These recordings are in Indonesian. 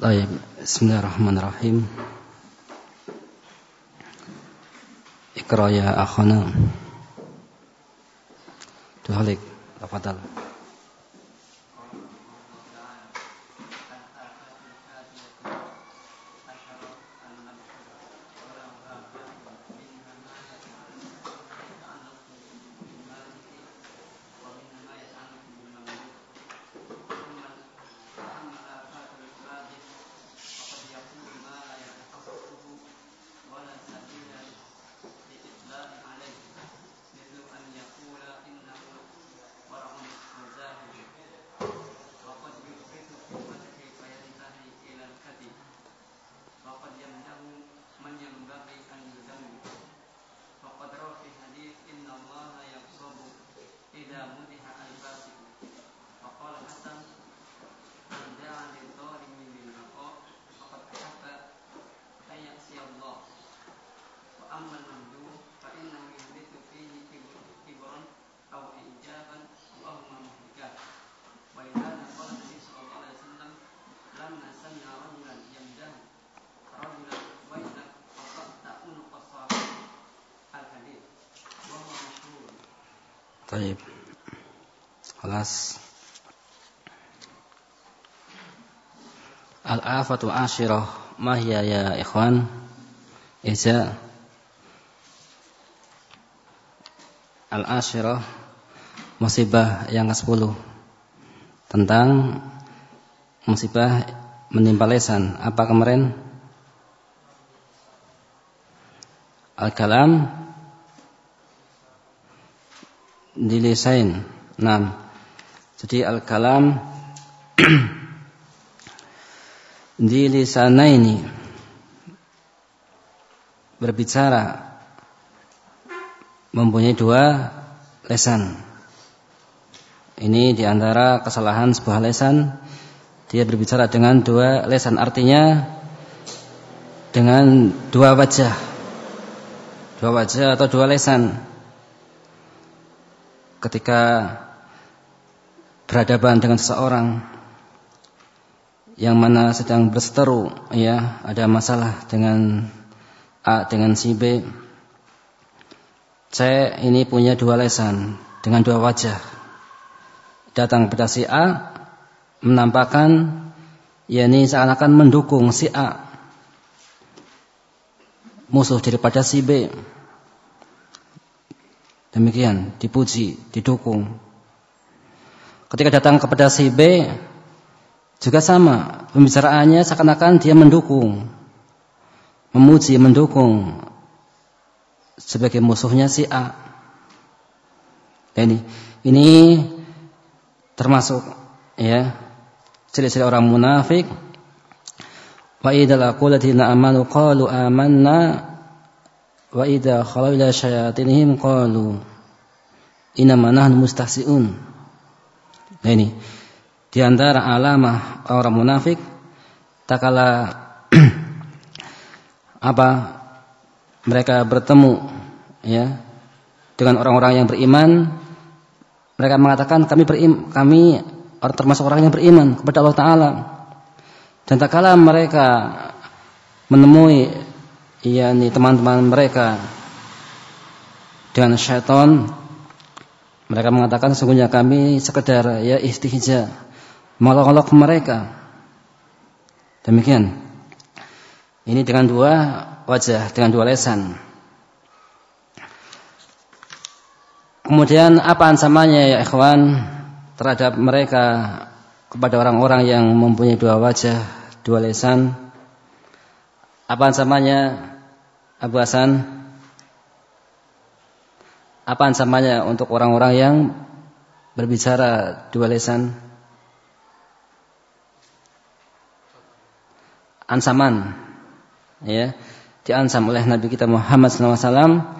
طيب بسم الله الرحمن الرحيم اقرأ يا أخنا تهلك طيب خلاص الآفة عشرة ما هي ya ikhwan. إذا Al-asyirah musibah yang ke-10 tentang musibah menimpa lesan. Apa kemarin? Al-kalam dilisain. Nah, jadi al-kalam di ini berbicara. Mempunyai dua lesan. Ini di antara kesalahan sebuah lesan. Dia berbicara dengan dua lesan. Artinya dengan dua wajah. Dua wajah atau dua lesan ketika berhadapan dengan seseorang yang mana sedang berseteru ya ada masalah dengan A dengan si B. C ini punya dua lesan dengan dua wajah. Datang kepada si A menampakkan yakni seakan-akan mendukung si A. Musuh daripada si B Demikian, dipuji, didukung. Ketika datang kepada si B, juga sama. Pembicaraannya seakan-akan dia mendukung. Memuji, mendukung. Sebagai musuhnya si A. Ini, ini termasuk ya ciri-ciri orang munafik. Wa idza laqul ladina amanu qalu amanna Wa idza khalau ila syayatinihim qalu inna nahnu mustahsiun. Nah ini di antara alamah orang munafik tak kala apa mereka bertemu ya dengan orang-orang yang beriman mereka mengatakan kami berim, kami termasuk orang yang beriman kepada Allah taala dan tak kala mereka menemui yakni teman-teman mereka. Dengan syaitan mereka mengatakan sesungguhnya kami sekedar ya istihja molok-molok mereka. Demikian. Ini dengan dua wajah dengan dua lesan. Kemudian apa ancamannya ya ikhwan terhadap mereka kepada orang-orang yang mempunyai dua wajah dua lesan apa ancamannya Abu Hasan? Apa ancamannya untuk orang-orang yang berbicara dua lesan? Ancaman ya, diancam oleh Nabi kita Muhammad SAW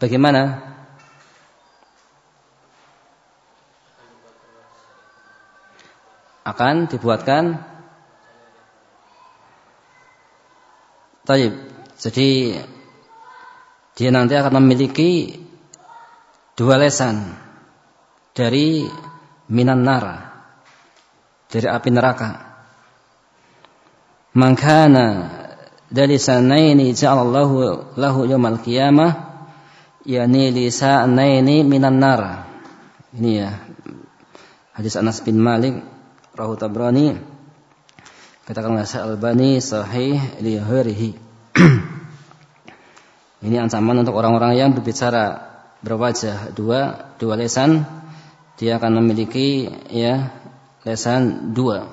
bagaimana? Akan dibuatkan Taib. Jadi dia nanti akan memiliki dua lesan dari minan nara dari api neraka. Man kana dalisanaini ja'alallahu lahu yaumal qiyamah yani lisanaini minan nar. Ini ya. Hadis Anas bin Malik rahu Tabrani katakan Syekh Albani sahih li Ini ancaman untuk orang-orang yang berbicara berwajah. Dua, dua lesan, dia akan memiliki ya lesan dua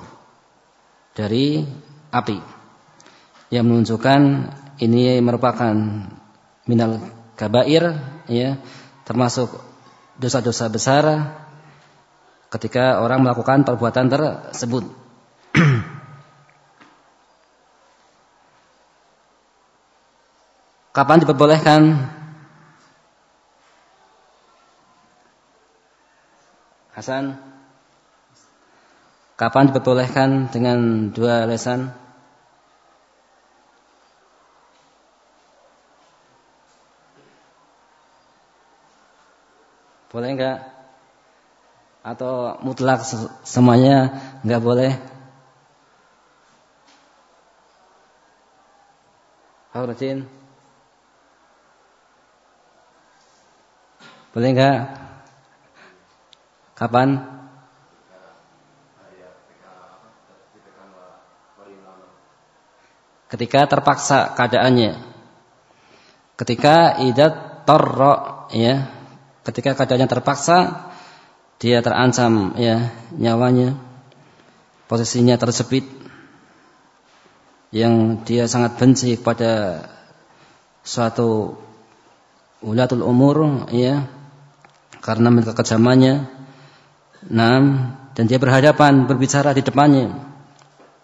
dari api. Yang menunjukkan ini merupakan minal kabair ya termasuk dosa-dosa besar ketika orang melakukan perbuatan tersebut Kapan diperbolehkan? Hasan. Kapan diperbolehkan dengan dua lesan? Boleh enggak? Atau mutlak semuanya enggak boleh? Hauratin. Boleh enggak? Kapan? Ketika terpaksa keadaannya. Ketika idat torro ya. Ketika keadaannya terpaksa dia terancam ya nyawanya. Posisinya tersepit yang dia sangat benci kepada suatu ulatul umur ya karena mereka kejamannya. Nah, dan dia berhadapan berbicara di depannya.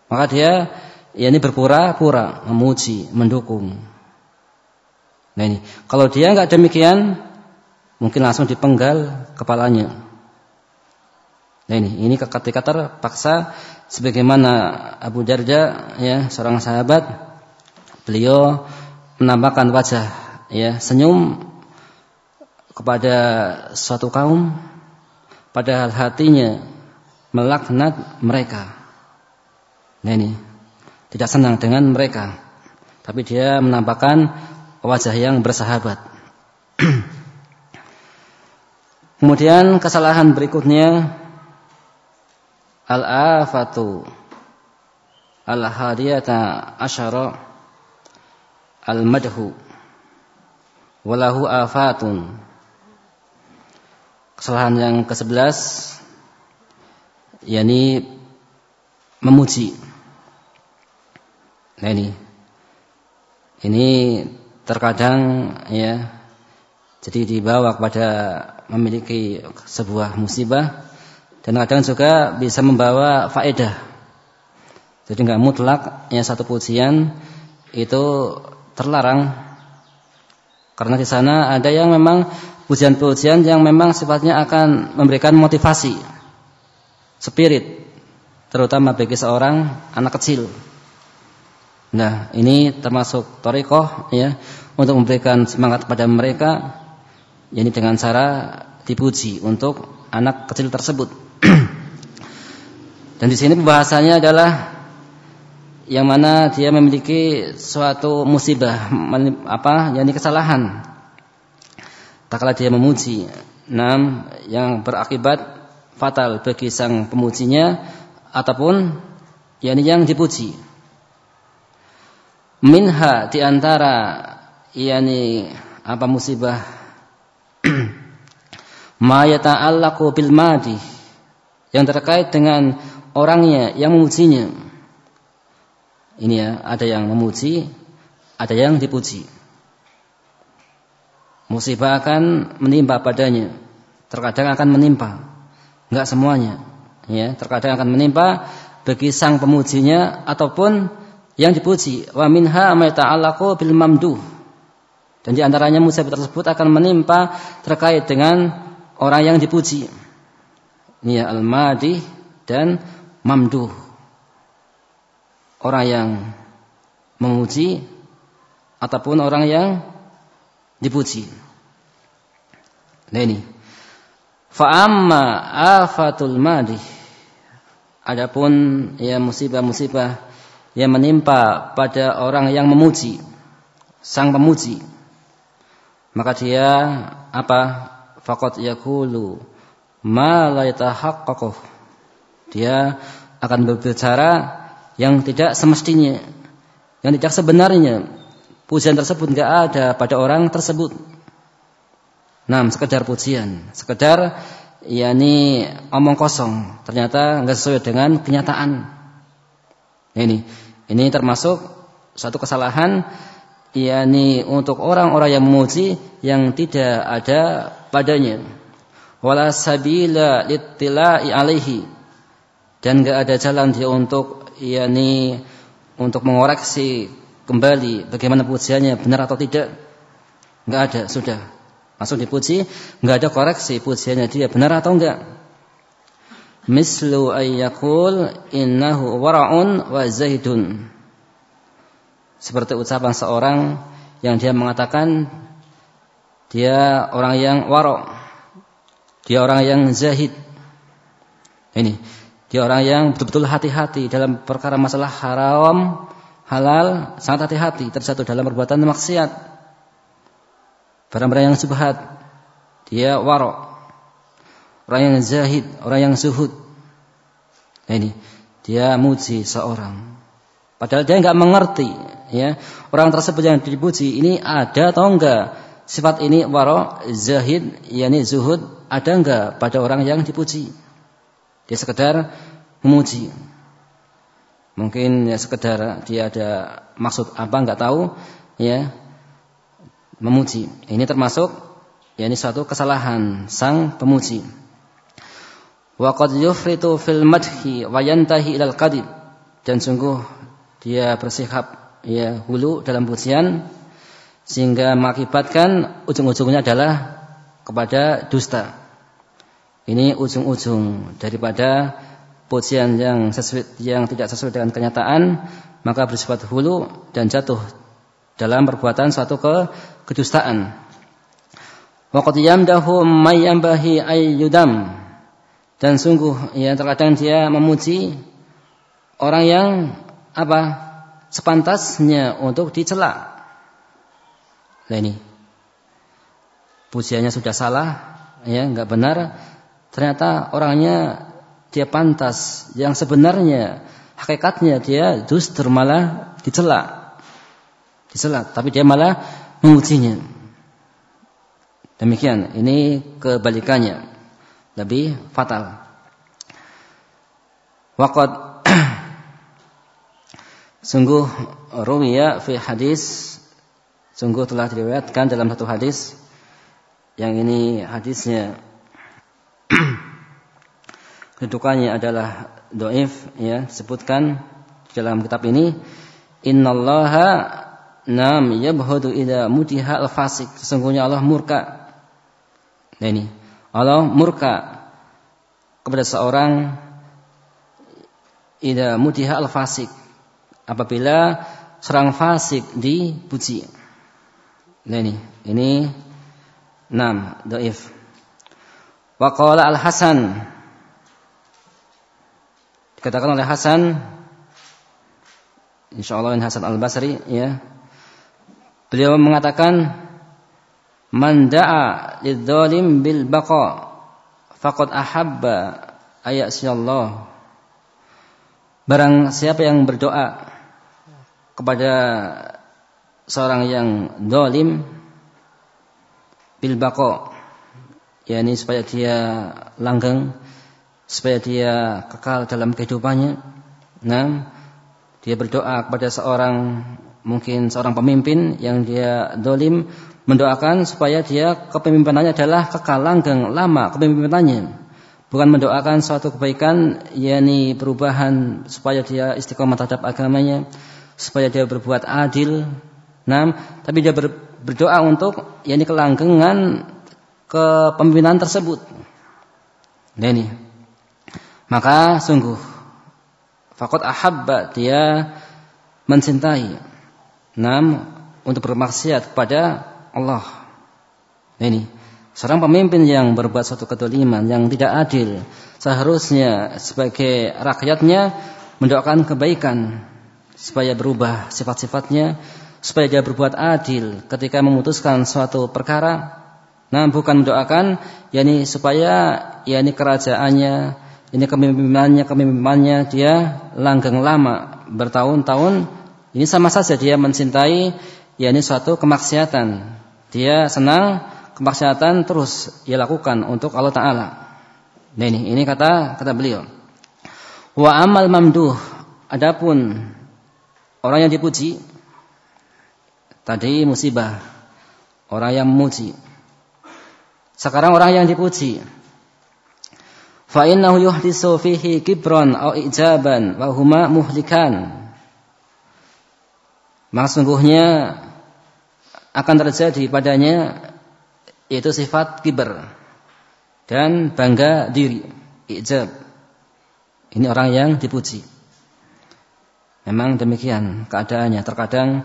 Maka dia ya ini berpura-pura memuji, mendukung. Nah ini, kalau dia nggak demikian, mungkin langsung dipenggal kepalanya. Nah ini, ini ketika terpaksa sebagaimana Abu Darda ya seorang sahabat beliau menampakkan wajah ya senyum kepada suatu kaum padahal hatinya melaknat mereka. Nah ini tidak senang dengan mereka. Tapi dia menampakkan wajah yang bersahabat. Kemudian kesalahan berikutnya al-afatu al-hadiyata asyara al-madhu walahu afatun Kesalahan yang ke-11 yakni memuji. Nah ini. Ini terkadang ya jadi dibawa kepada memiliki sebuah musibah dan kadang juga bisa membawa faedah. Jadi nggak mutlak ya satu pujian itu terlarang karena di sana ada yang memang pujian-pujian yang memang sifatnya akan memberikan motivasi, spirit, terutama bagi seorang anak kecil. Nah, ini termasuk torikoh ya untuk memberikan semangat kepada mereka, ini dengan cara dipuji untuk anak kecil tersebut. Dan di sini pembahasannya adalah yang mana dia memiliki suatu musibah apa yakni kesalahan tak kala dia memuji. Enam yang berakibat fatal bagi sang pemujinya ataupun yakni yang dipuji. Minha di antara yakni apa musibah? Ma yata'allaqu bil madi yang terkait dengan orangnya yang memujinya. Ini ya ada yang memuji ada yang dipuji musibah akan menimpa padanya. Terkadang akan menimpa, enggak semuanya. Ya, terkadang akan menimpa bagi sang pemujinya ataupun yang dipuji. Wa minha ma bil mamduh. Dan di antaranya musibah tersebut akan menimpa terkait dengan orang yang dipuji. Ini ya al-madi dan mamduh. Orang yang memuji ataupun orang yang dipuji. Nah ini. Fa'amma afatul madi. Adapun ya musibah-musibah yang menimpa pada orang yang memuji sang pemuji maka dia apa faqat yaqulu ma la dia akan berbicara yang tidak semestinya yang tidak sebenarnya pujian tersebut enggak ada pada orang tersebut. Nah sekedar pujian. Sekedar yakni omong kosong. Ternyata enggak sesuai dengan kenyataan. Ini ini termasuk satu kesalahan yakni untuk orang-orang yang memuji yang tidak ada padanya. Wala sabila littila'i alaihi. Dan enggak ada jalan dia untuk yakni untuk mengoreksi kembali bagaimana pujiannya benar atau tidak enggak ada sudah masuk dipuji enggak ada koreksi pujiannya dia benar atau enggak mislu ayyakul innahu wara'un wa zahidun seperti ucapan seorang yang dia mengatakan dia orang yang warok. Dia orang yang zahid. Ini, dia orang yang betul-betul hati-hati dalam perkara masalah haram, halal, sangat hati-hati terjatuh dalam perbuatan maksiat. Barang-barang yang subhat. Dia warok. Orang yang zahid, orang yang zuhud. Ini, dia muji seorang. Padahal dia nggak mengerti ya orang tersebut yang dipuji ini ada atau enggak sifat ini waro zahid yakni zuhud ada enggak pada orang yang dipuji dia sekedar memuji mungkin ya sekedar dia ada maksud apa enggak tahu ya. Memuji. Ini termasuk ya ini suatu kesalahan sang pemuji. Wa qad yufritu fil madhi wa yantahi ilal qadib. Dan sungguh dia bersikap ya hulu dalam pujian sehingga mengakibatkan ujung-ujungnya adalah kepada dusta. Ini ujung-ujung daripada pujian yang sesuai yang tidak sesuai dengan kenyataan maka bersifat hulu dan jatuh dalam perbuatan suatu ke kedustaan. Wa qad yamdahu may yambahi ayyudam dan sungguh ya terkadang dia memuji orang yang apa sepantasnya untuk dicela. Nah ini pujiannya sudah salah, ya nggak benar. Ternyata orangnya dia pantas, yang sebenarnya hakikatnya dia justru malah dicela, dicela, tapi dia malah memujinya. Demikian, ini kebalikannya. Lebih fatal. Waqad Sungguh ruwiya fi hadis. Sungguh telah diriwayatkan dalam satu hadis. Yang ini hadisnya kedudukannya adalah doif ya sebutkan dalam kitab ini innallaha nam yabhudu ila mutiha al-fasik sesungguhnya Allah murka nah ini Allah murka kepada seorang ila mutiha al-fasik apabila serang fasik dipuji. Nah ini, ini enam doif. Waqala al Hasan dikatakan oleh Hasan, insya Allah Hasan al Basri ya. Beliau mengatakan, "Man da'a lidzalim bil baqa faqad ahabba Allah." Barang siapa yang berdoa kepada seorang yang dolim bil bako yakni supaya dia langgeng supaya dia kekal dalam kehidupannya nah dia berdoa kepada seorang mungkin seorang pemimpin yang dia dolim mendoakan supaya dia kepemimpinannya adalah kekal langgeng lama kepemimpinannya bukan mendoakan suatu kebaikan yakni perubahan supaya dia istiqomah terhadap agamanya supaya dia berbuat adil. Nah, tapi dia ber, berdoa untuk yakni kelanggengan kepemimpinan tersebut. Nah ini. Maka sungguh fakot ahabba dia mencintai nam untuk bermaksiat kepada Allah. Ini. Seorang pemimpin yang berbuat suatu kedoliman yang tidak adil seharusnya sebagai rakyatnya mendoakan kebaikan supaya berubah sifat-sifatnya, supaya dia berbuat adil ketika memutuskan suatu perkara. Nah, bukan mendoakan yakni supaya yakni kerajaannya, ini kepemimpinannya, kepemimpinan dia langgeng lama, bertahun-tahun. Ini sama saja dia mencintai yakni suatu kemaksiatan. Dia senang kemaksiatan terus ia lakukan untuk Allah taala. Nah ini ini kata kata beliau. Wa amal mamduh adapun orang yang dipuji tadi musibah orang yang memuji. Sekarang orang yang dipuji fa innahu yuhdisu fihi kibran au ijaban wa huma muhlikan. Maka sungguhnya akan terjadi padanya yaitu sifat kiber dan bangga diri, ijab. Ini orang yang dipuji. Memang demikian keadaannya. Terkadang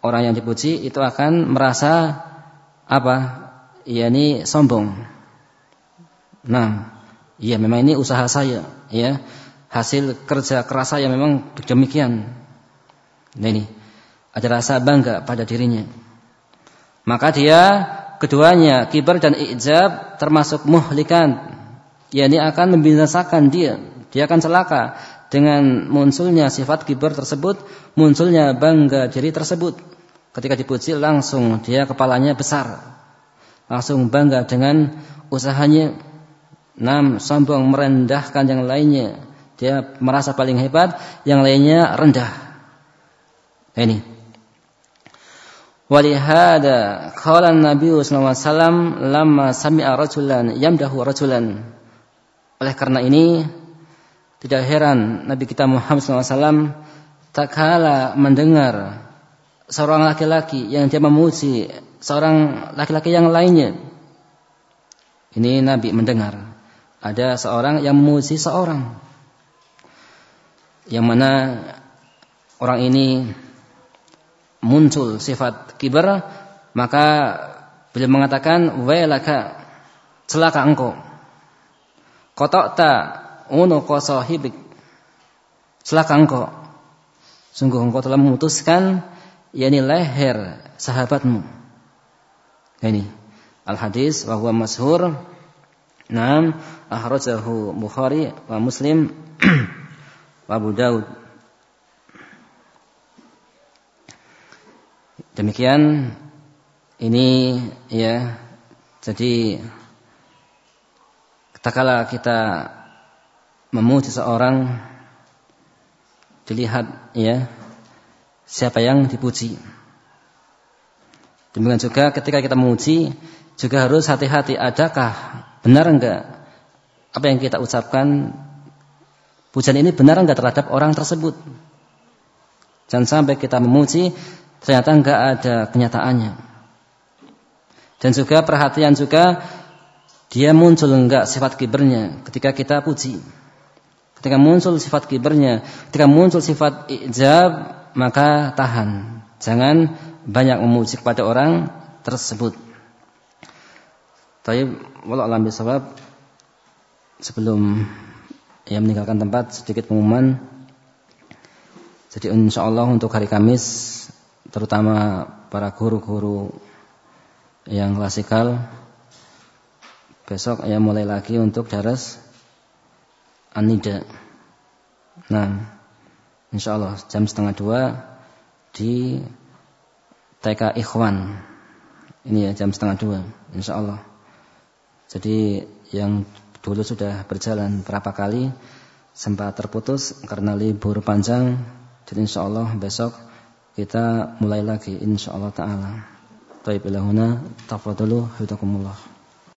orang yang dipuji itu akan merasa apa? Ya ini sombong. Nah, iya memang ini usaha saya, ya. Hasil kerja keras saya memang demikian. Nah ini ada rasa bangga pada dirinya. Maka dia keduanya kibar dan ijab termasuk muhlikan yakni akan membinasakan dia dia akan celaka dengan munculnya sifat kibar tersebut munculnya bangga diri tersebut ketika dipuji langsung dia kepalanya besar langsung bangga dengan usahanya nam sombong merendahkan yang lainnya dia merasa paling hebat yang lainnya rendah ini Walihada qala Nabi wasallam lamma sami'a rajulan yamdahu rajulan. Oleh karena ini tidak heran Nabi kita Muhammad SAW tak kala mendengar seorang laki-laki yang dia memuji seorang laki-laki yang lainnya. Ini Nabi mendengar ada seorang yang memuji seorang. Yang mana orang ini muncul sifat kibar maka beliau mengatakan wailaka celaka engkau. Qata'ta unuqa sahibik celaka engkau. Sungguh engkau telah memutuskan yakni leher sahabatmu. Ini al hadis wa huwa masyhur Naam akhrajahu Bukhari wa Muslim wa Abu Daud Demikian ini ya jadi ketakala kita memuji seorang dilihat ya siapa yang dipuji. Demikian juga ketika kita memuji juga harus hati-hati adakah benar enggak apa yang kita ucapkan pujian ini benar enggak terhadap orang tersebut. Jangan sampai kita memuji ternyata enggak ada kenyataannya. Dan juga perhatian juga dia muncul enggak sifat kibernya ketika kita puji. Ketika muncul sifat kibernya, ketika muncul sifat ijab, maka tahan. Jangan banyak memuji kepada orang tersebut. Tapi walau alam bisawab sebelum ia meninggalkan tempat sedikit pengumuman. Jadi insya Allah untuk hari Kamis terutama para guru-guru yang klasikal besok ya mulai lagi untuk daras anida. Nah, insya Allah jam setengah dua di TK Ikhwan. Ini ya jam setengah dua, insya Allah. Jadi yang dulu sudah berjalan berapa kali sempat terputus karena libur panjang. Jadi insya Allah besok kita mulai lagi insyaallah taala. Taib ilahuna tafadhalu hafizakumullah.